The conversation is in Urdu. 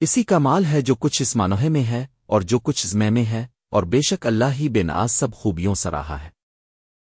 اسی کا مال ہے جو کچھ اس مانوہے میں ہے اور جو کچھ زمے میں ہے اور بے شک اللہ ہی بے ناز سب خوبیوں سراہا ہے۔